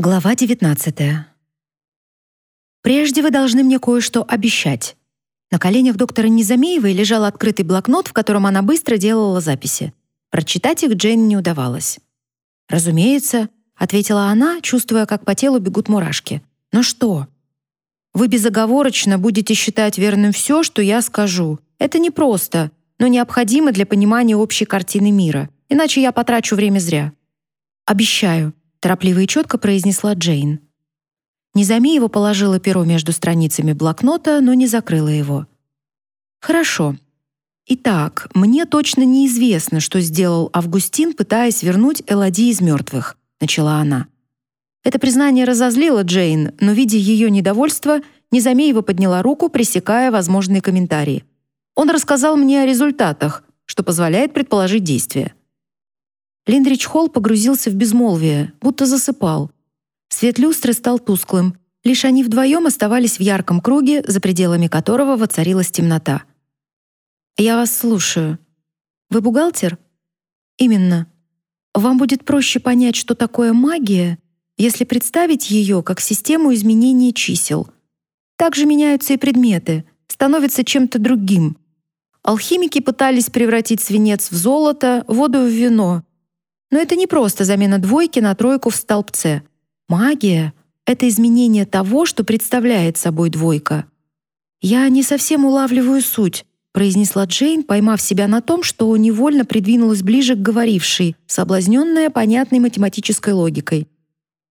Глава 19. Прежде вы должны мне кое-что обещать. На коленях доктора Незамеевой лежал открытый блокнот, в котором она быстро делала записи. Прочитать их Джейн не удавалось. «Разумеется», — ответила она, чувствуя, как по телу бегут мурашки. «Но что?» «Вы безоговорочно будете считать верным все, что я скажу. Это непросто, но необходимо для понимания общей картины мира, иначе я потрачу время зря». «Обещаю», торопливо и четко произнесла Джейн. Незамиева положила перо между страницами блокнота, но не закрыла его. Хорошо. Итак, мне точно неизвестно, что сделал Августин, пытаясь вернуть Элоди из мертвых, начала она. Это признание разозлило Джейн, но видя ее недовольство, Незамеева подняла руку, пресекая возможные комментарии. Он рассказал мне о результатах, что позволяет предположить действия. Линдрич Холл погрузился в безмолвие, будто засыпал. Свет люстры стал тусклым. Лишь они вдвоем оставались в ярком круге, за пределами которого воцарилась темнота. «Я вас слушаю. Вы бухгалтер?» «Именно. Вам будет проще понять, что такое магия, если представить ее как систему изменения чисел. Также меняются и предметы, становятся чем-то другим. Алхимики пытались превратить свинец в золото, воду в вино, но это не просто замена двойки на тройку в столбце. Магия — это изменение того, что представляет собой двойка. «Я не совсем улавливаю суть», — произнесла Джейн, поймав себя на том, что невольно придвинулась ближе к говорившей, соблазненная понятной математической логикой.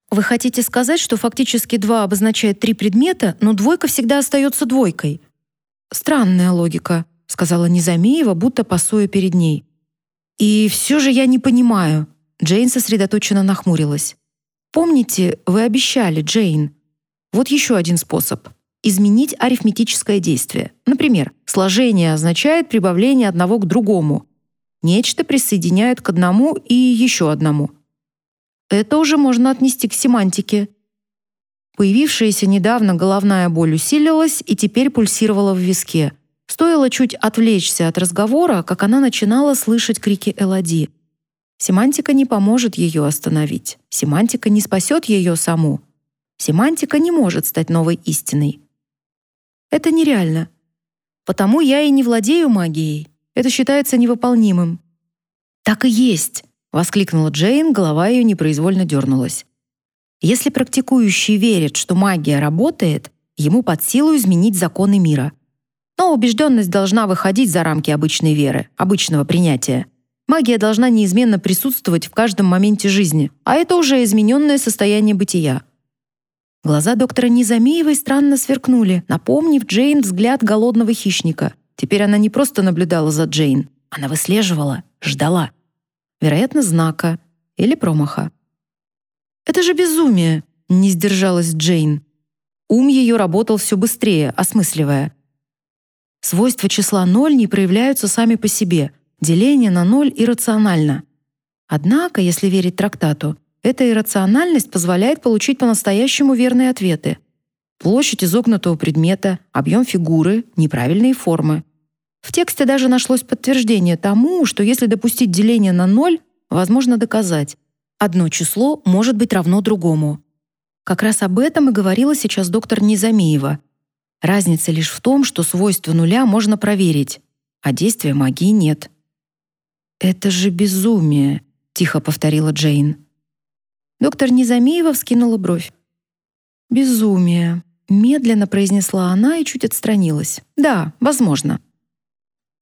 «Вы хотите сказать, что фактически два обозначает три предмета, но двойка всегда остается двойкой?» «Странная логика», — сказала Незамеева, будто пасуя перед ней. И все же я не понимаю. Джейн сосредоточенно нахмурилась. Помните, вы обещали, Джейн. Вот еще один способ изменить арифметическое действие. Например, сложение означает прибавление одного к другому. Нечто присоединяет к одному и еще одному. Это уже можно отнести к семантике. Появившаяся недавно головная боль усилилась и теперь пульсировала в виске. Стоило чуть отвлечься от разговора, как она начинала слышать крики Элоди. Семантика не поможет ее остановить. Семантика не спасет ее саму. Семантика не может стать новой истиной. Это нереально. Потому я и не владею магией. Это считается невыполнимым. Так и есть, воскликнула Джейн, голова ее непроизвольно дернулась. Если практикующий верит, что магия работает, ему под силу изменить законы мира. Но убежденность должна выходить за рамки обычной веры, обычного принятия. Магия должна неизменно присутствовать в каждом моменте жизни, а это уже измененное состояние бытия. Глаза доктора Низамеевой странно сверкнули, напомнив Джейн взгляд голодного хищника. Теперь она не просто наблюдала за Джейн, она выслеживала, ждала. Вероятно, знака или промаха. «Это же безумие!» — не сдержалась Джейн. Ум ее работал все быстрее, осмысливая. Свойства числа 0 не проявляются сами по себе. Деление на ноль иррационально. Однако, если верить трактату, эта иррациональность позволяет получить по-настоящему верные ответы. Площадь изогнутого предмета, объем фигуры, неправильные формы. В тексте даже нашлось подтверждение тому, что если допустить деление на ноль, возможно доказать. Одно число может быть равно другому. Как раз об этом и говорила сейчас доктор Низамиева, Разница лишь в том, что свойства нуля можно проверить, а действия магии нет. «Это же безумие», — тихо повторила Джейн. Доктор Низамиева вскинула бровь. «Безумие», — медленно произнесла она и чуть отстранилась. «Да, возможно».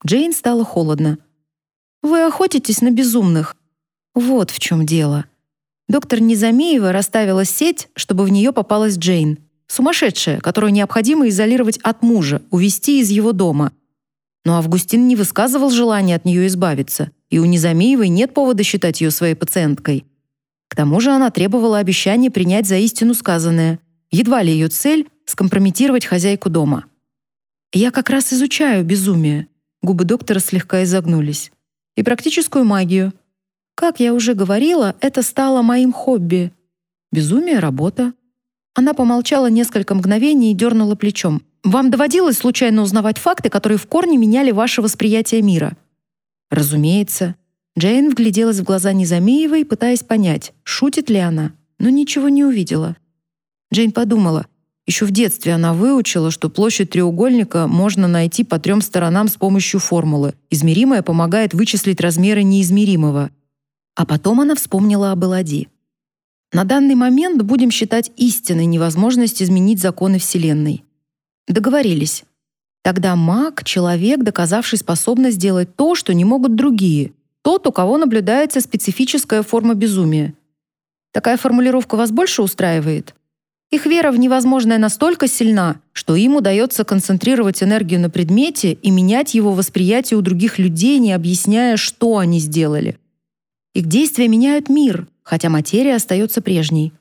Джейн стало холодно. «Вы охотитесь на безумных». Вот в чем дело. Доктор Низамеева расставила сеть, чтобы в нее попалась Джейн. Сумасшедшая, которую необходимо изолировать от мужа, увести из его дома. Но Августин не высказывал желания от нее избавиться, и у Незамеевой нет повода считать ее своей пациенткой. К тому же она требовала обещания принять за истину сказанное. Едва ли ее цель — скомпрометировать хозяйку дома. «Я как раз изучаю безумие», — губы доктора слегка изогнулись, «и практическую магию. Как я уже говорила, это стало моим хобби. Безумие — работа, она помолчала несколько мгновений и дернула плечом. «Вам доводилось случайно узнавать факты, которые в корне меняли ваше восприятие мира?» «Разумеется». Джейн вгляделась в глаза Незамеевой, пытаясь понять, шутит ли она. но ничего не увидела. Джейн подумала, еще в детстве она выучила, что площадь треугольника можно найти по трем сторонам с помощью формулы. Измеримое помогает вычислить размеры неизмеримого. А потом она вспомнила об Элади. На данный момент будем считать истинной невозможность изменить законы Вселенной. Договорились. Тогда маг — человек, доказавший способность сделать то, что не могут другие. Тот, у кого наблюдается специфическая форма безумия. Такая формулировка вас больше устраивает? Их вера в невозможное настолько сильна, что им удается концентрировать энергию на предмете и менять его восприятие у других людей, не объясняя, что они сделали. Их действия меняют мир, хотя материя остается прежней.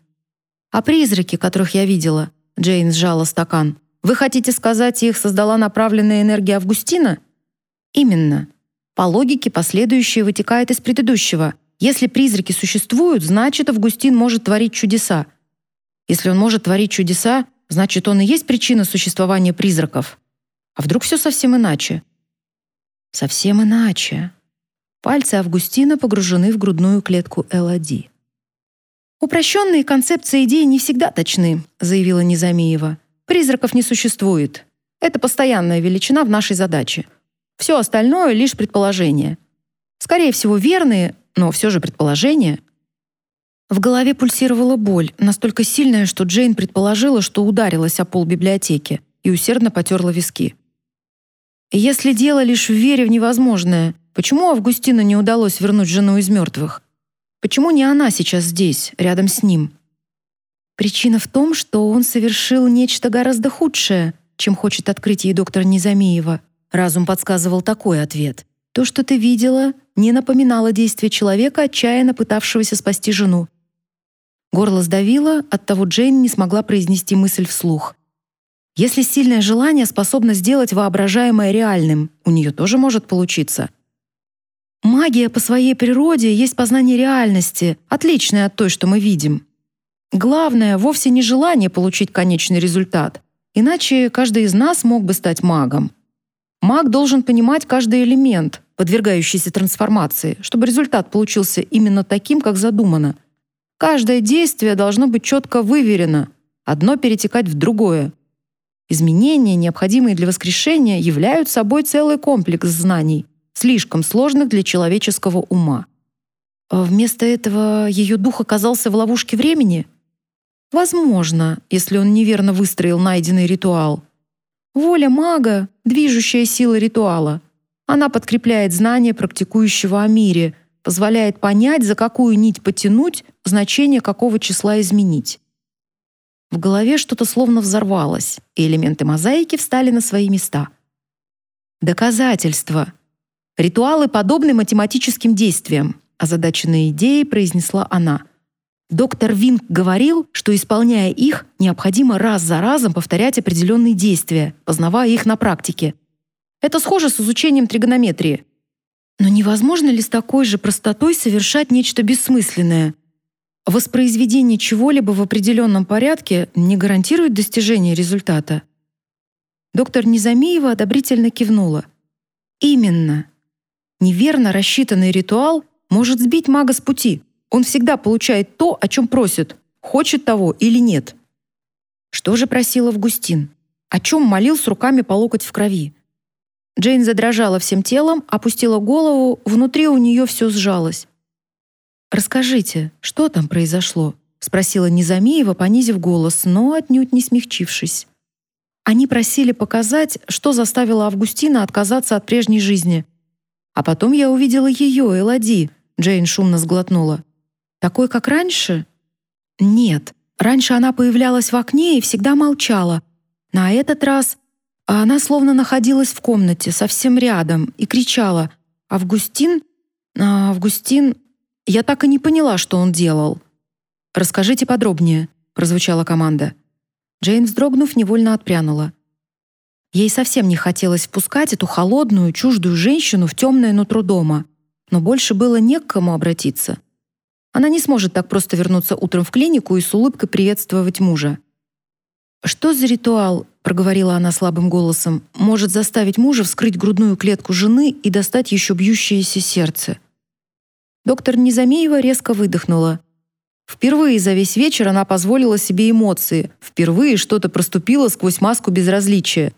А призраки, которых я видела, Джейн сжала стакан. Вы хотите сказать, их создала направленная энергия Августина? Именно. По логике последующее вытекает из предыдущего. Если призраки существуют, значит, Августин может творить чудеса. Если он может творить чудеса, значит, он и есть причина существования призраков. А вдруг все совсем иначе? Совсем иначе. Пальцы Августина погружены в грудную клетку Эллади. Упрощенные концепции идей не всегда точны, заявила Незамиева. Призраков не существует. Это постоянная величина в нашей задаче. Все остальное лишь предположения. Скорее всего, верные, но все же предположения. В голове пульсировала боль, настолько сильная, что Джейн предположила, что ударилась о пол библиотеки и усердно потерла виски. Если дело лишь в вере в невозможное, почему Августину не удалось вернуть жену из мертвых? Почему не она сейчас здесь, рядом с ним? Причина в том, что он совершил нечто гораздо худшее, чем хочет открыть ей доктор Незамиева. Разум подсказывал такой ответ. То, что ты видела, не напоминало действие человека, отчаянно пытавшегося спасти жену. Горло сдавило, оттого Джейн не смогла произнести мысль вслух. Если сильное желание способно сделать воображаемое реальным, у нее тоже может получиться. Магия по своей природе есть познание реальности, отличное от той, что мы видим. Главное вовсе не желание получить конечный результат, иначе каждый из нас мог бы стать магом. Маг должен понимать каждый элемент, подвергающийся трансформации, чтобы результат получился именно таким, как задумано. Каждое действие должно быть четко выверено, одно перетекать в другое. Изменения, необходимые для воскрешения, являются собой целый комплекс знаний, слишком сложных для человеческого ума. А вместо этого ее дух оказался в ловушке времени — Возможно, если он неверно выстроил найденный ритуал. Воля мага — движущая сила ритуала. Она подкрепляет знания практикующего о мире, позволяет понять, за какую нить потянуть, значение какого числа изменить. В голове что-то словно взорвалось, и элементы мозаики встали на свои места. Доказательства. Ритуалы подобны математическим действиям, озадаченная идеей произнесла она — Доктор Винг говорил, что исполняя их, необходимо раз за разом повторять определенные действия, познавая их на практике. Это схоже с изучением тригонометрии. Но невозможно ли с такой же простотой совершать нечто бессмысленное? Воспроизведение чего-либо в определенном порядке не гарантирует достижение результата. Доктор Незамеева одобрительно кивнула. Именно. Неверно рассчитанный ритуал может сбить мага с пути. Он всегда получает то, о чем просит, хочет того или нет. Что же просил Августин? О чем молил с руками по локоть в крови? Джейн задрожала всем телом, опустила голову, внутри у нее все сжалось. «Расскажите, что там произошло?» — спросила Незамеева, понизив голос, но отнюдь не смягчившись. Они просили показать, что заставило Августина отказаться от прежней жизни. А потом я увидела ее, Элоди. Джейн шумно сглотнула. Такой, как раньше? Нет. Раньше она появлялась в окне и всегда молчала. На этот раз она словно находилась в комнате, совсем рядом, и кричала «Августин? А, Августин?» Я так и не поняла, что он делал. «Расскажите подробнее», — прозвучала команда. Джейн, вздрогнув, невольно отпрянула. Ей совсем не хотелось впускать эту холодную, чуждую женщину в темное нутро дома, но больше было не к кому обратиться. Она не сможет так просто вернуться утром в клинику и с улыбкой приветствовать мужа. «Что за ритуал?» — проговорила она слабым голосом. «Может заставить мужа вскрыть грудную клетку жены и достать еще бьющееся сердце?» Доктор Незамеева резко выдохнула. Впервые за весь вечер она позволила себе эмоции, впервые что-то проступило сквозь маску безразличия.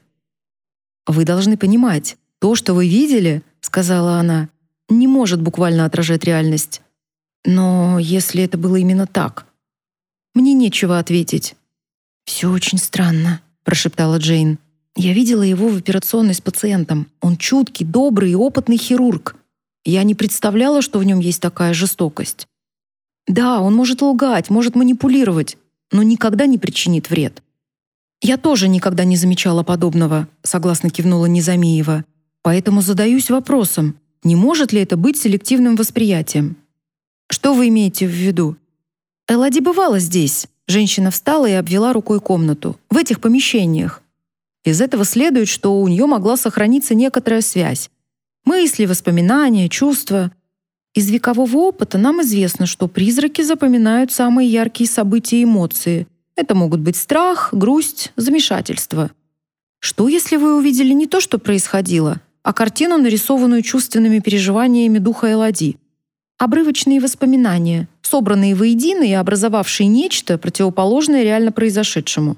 «Вы должны понимать, то, что вы видели, — сказала она, — не может буквально отражать реальность. Но если это было именно так? Мне нечего ответить. «Все очень странно», — прошептала Джейн. «Я видела его в операционной с пациентом. Он чуткий, добрый и опытный хирург. Я не представляла, что в нем есть такая жестокость. Да, он может лгать, может манипулировать, но никогда не причинит вред. Я тоже никогда не замечала подобного, согласно кивнула Незамиева. Поэтому задаюсь вопросом, не может ли это быть селективным восприятием? Что вы имеете в виду? Эллади бывала здесь. Женщина встала и обвела рукой комнату. В этих помещениях. Из этого следует, что у нее могла сохраниться некоторая связь. Мысли, воспоминания, чувства. Из векового опыта нам известно, что призраки запоминают самые яркие события и эмоции. Это могут быть страх, грусть, замешательство. Что, если вы увидели не то, что происходило, а картину, нарисованную чувственными переживаниями духа Элади? Обрывочные воспоминания, собранные воедино и образовавшие нечто, противоположное реально произошедшему.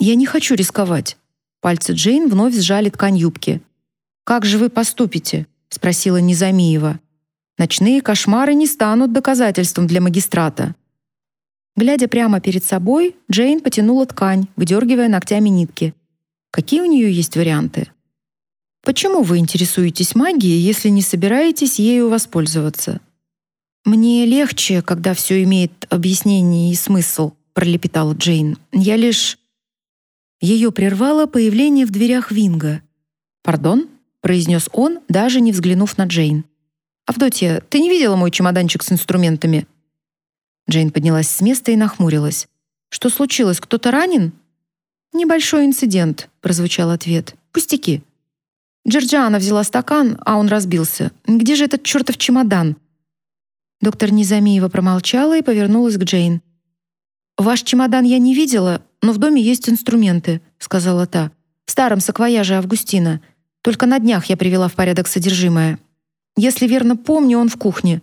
«Я не хочу рисковать». Пальцы Джейн вновь сжали ткань юбки. «Как же вы поступите?» — спросила Низамиева. «Ночные кошмары не станут доказательством для магистрата». Глядя прямо перед собой, Джейн потянула ткань, выдергивая ногтями нитки. Какие у нее есть варианты? Почему вы интересуетесь магией, если не собираетесь ею воспользоваться? Мне легче, когда все имеет объяснение и смысл, пролепетала Джейн. Я лишь Ее прервало появление в дверях Винга. "Пардон?" произнес он, даже не взглянув на Джейн. «Авдотья, ты не видела мой чемоданчик с инструментами?» Джейн поднялась с места и нахмурилась. «Что случилось? Кто-то ранен?» «Небольшой инцидент», — прозвучал ответ. «Пустяки». Джорджиана взяла стакан, а он разбился. Где же этот чертов чемодан? Доктор Низамиева промолчала и повернулась к Джейн. Ваш чемодан я не видела, но в доме есть инструменты, сказала та. В старом саквояже Августина. Только на днях я привела в порядок содержимое. Если верно помню, он в кухне.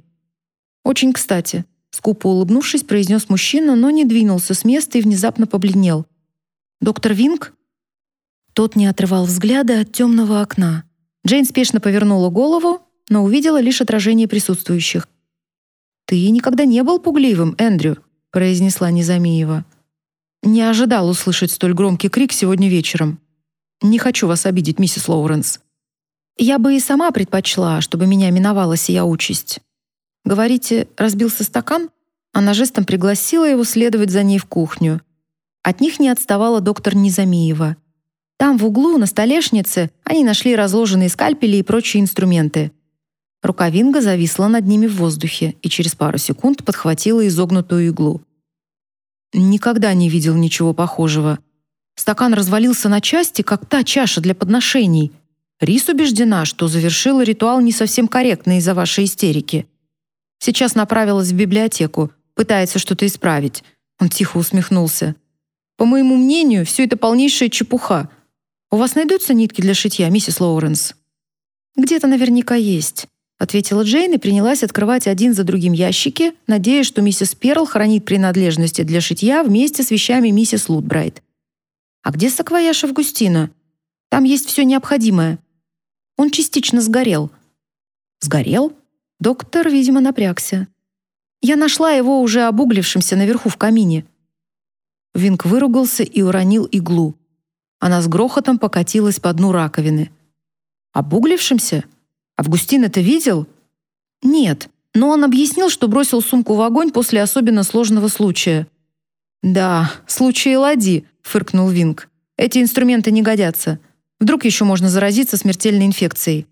Очень кстати, скупо улыбнувшись, произнес мужчина, но не двинулся с места и внезапно побледнел. Доктор Винг тот не отрывал взгляда от темного окна. Джейн спешно повернула голову, но увидела лишь отражение присутствующих. «Ты никогда не был пугливым, Эндрю», — произнесла Незамиева. «Не ожидал услышать столь громкий крик сегодня вечером. Не хочу вас обидеть, миссис Лоуренс. Я бы и сама предпочла, чтобы меня миновала сия участь. Говорите, разбился стакан?» Она жестом пригласила его следовать за ней в кухню. От них не отставала доктор Незамиева — там в углу на столешнице они нашли разложенные скальпели и прочие инструменты. Рука Винга зависла над ними в воздухе и через пару секунд подхватила изогнутую иглу. Никогда не видел ничего похожего. Стакан развалился на части, как та чаша для подношений. Рис убеждена, что завершила ритуал не совсем корректно из-за вашей истерики. Сейчас направилась в библиотеку, пытается что-то исправить. Он тихо усмехнулся. По моему мнению, все это полнейшая чепуха. «У вас найдутся нитки для шитья, миссис Лоуренс?» «Где-то наверняка есть», — ответила Джейн и принялась открывать один за другим ящики, надеясь, что миссис Перл хранит принадлежности для шитья вместе с вещами миссис Лутбрайт. «А где саквояж Августина? Там есть все необходимое. Он частично сгорел». «Сгорел?» Доктор, видимо, напрягся. «Я нашла его уже обуглившимся наверху в камине». Винк выругался и уронил иглу. Она с грохотом покатилась по дну раковины. Обуглившимся? Августин это видел? Нет, но он объяснил, что бросил сумку в огонь после особенно сложного случая. Да, случай Лади, фыркнул Винг. Эти инструменты не годятся. Вдруг еще можно заразиться смертельной инфекцией.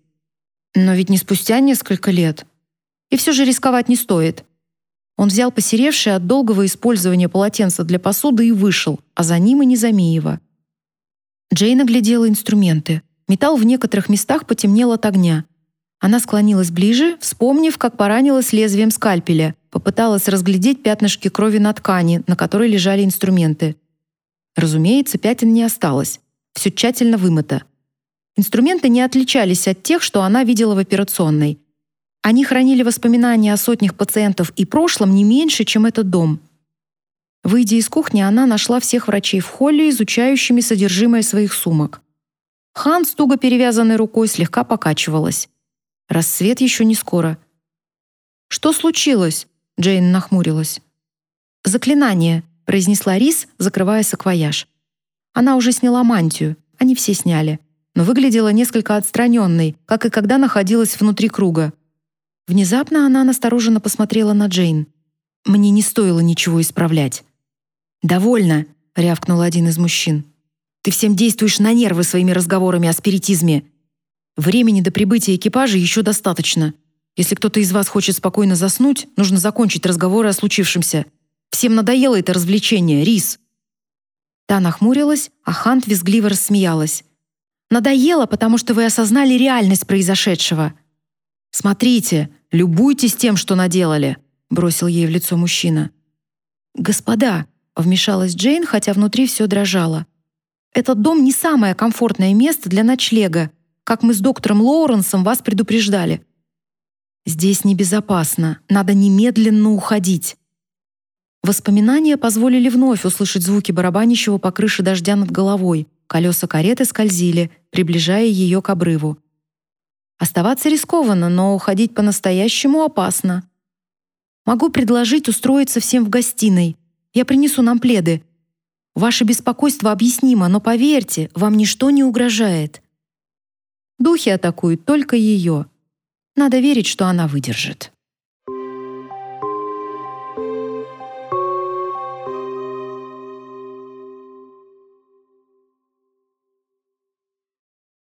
Но ведь не спустя несколько лет. И все же рисковать не стоит. Он взял посеревшее от долгого использования полотенца для посуды и вышел, а за ним и Незамеева. Джейн оглядела инструменты. Металл в некоторых местах потемнел от огня. Она склонилась ближе, вспомнив, как поранилась лезвием скальпеля, попыталась разглядеть пятнышки крови на ткани, на которой лежали инструменты. Разумеется, пятен не осталось. Все тщательно вымыто. Инструменты не отличались от тех, что она видела в операционной. Они хранили воспоминания о сотнях пациентов и прошлом не меньше, чем этот дом. Выйдя из кухни, она нашла всех врачей в холле, изучающими содержимое своих сумок. Хан с туго перевязанной рукой слегка покачивалась. Рассвет еще не скоро. «Что случилось?» — Джейн нахмурилась. «Заклинание», — произнесла Рис, закрывая саквояж. Она уже сняла мантию, они все сняли, но выглядела несколько отстраненной, как и когда находилась внутри круга. Внезапно она настороженно посмотрела на Джейн. «Мне не стоило ничего исправлять». «Довольно», — рявкнул один из мужчин. «Ты всем действуешь на нервы своими разговорами о спиритизме. Времени до прибытия экипажа еще достаточно. Если кто-то из вас хочет спокойно заснуть, нужно закончить разговоры о случившемся. Всем надоело это развлечение, Рис». Та нахмурилась, а Хант визгливо рассмеялась. «Надоело, потому что вы осознали реальность произошедшего». «Смотрите, любуйтесь тем, что наделали», — бросил ей в лицо мужчина. «Господа», — вмешалась Джейн, хотя внутри все дрожало. «Этот дом не самое комфортное место для ночлега, как мы с доктором Лоуренсом вас предупреждали. Здесь небезопасно, надо немедленно уходить. Воспоминания позволили вновь услышать звуки барабанящего по крыше дождя над головой. Колеса кареты скользили, приближая ее к обрыву. Оставаться рискованно, но уходить по-настоящему опасно. Могу предложить устроиться всем в гостиной. Я принесу нам пледы. Ваше беспокойство объяснимо, но поверьте, вам ничто не угрожает. Духи атакуют только ее. Надо верить, что она выдержит.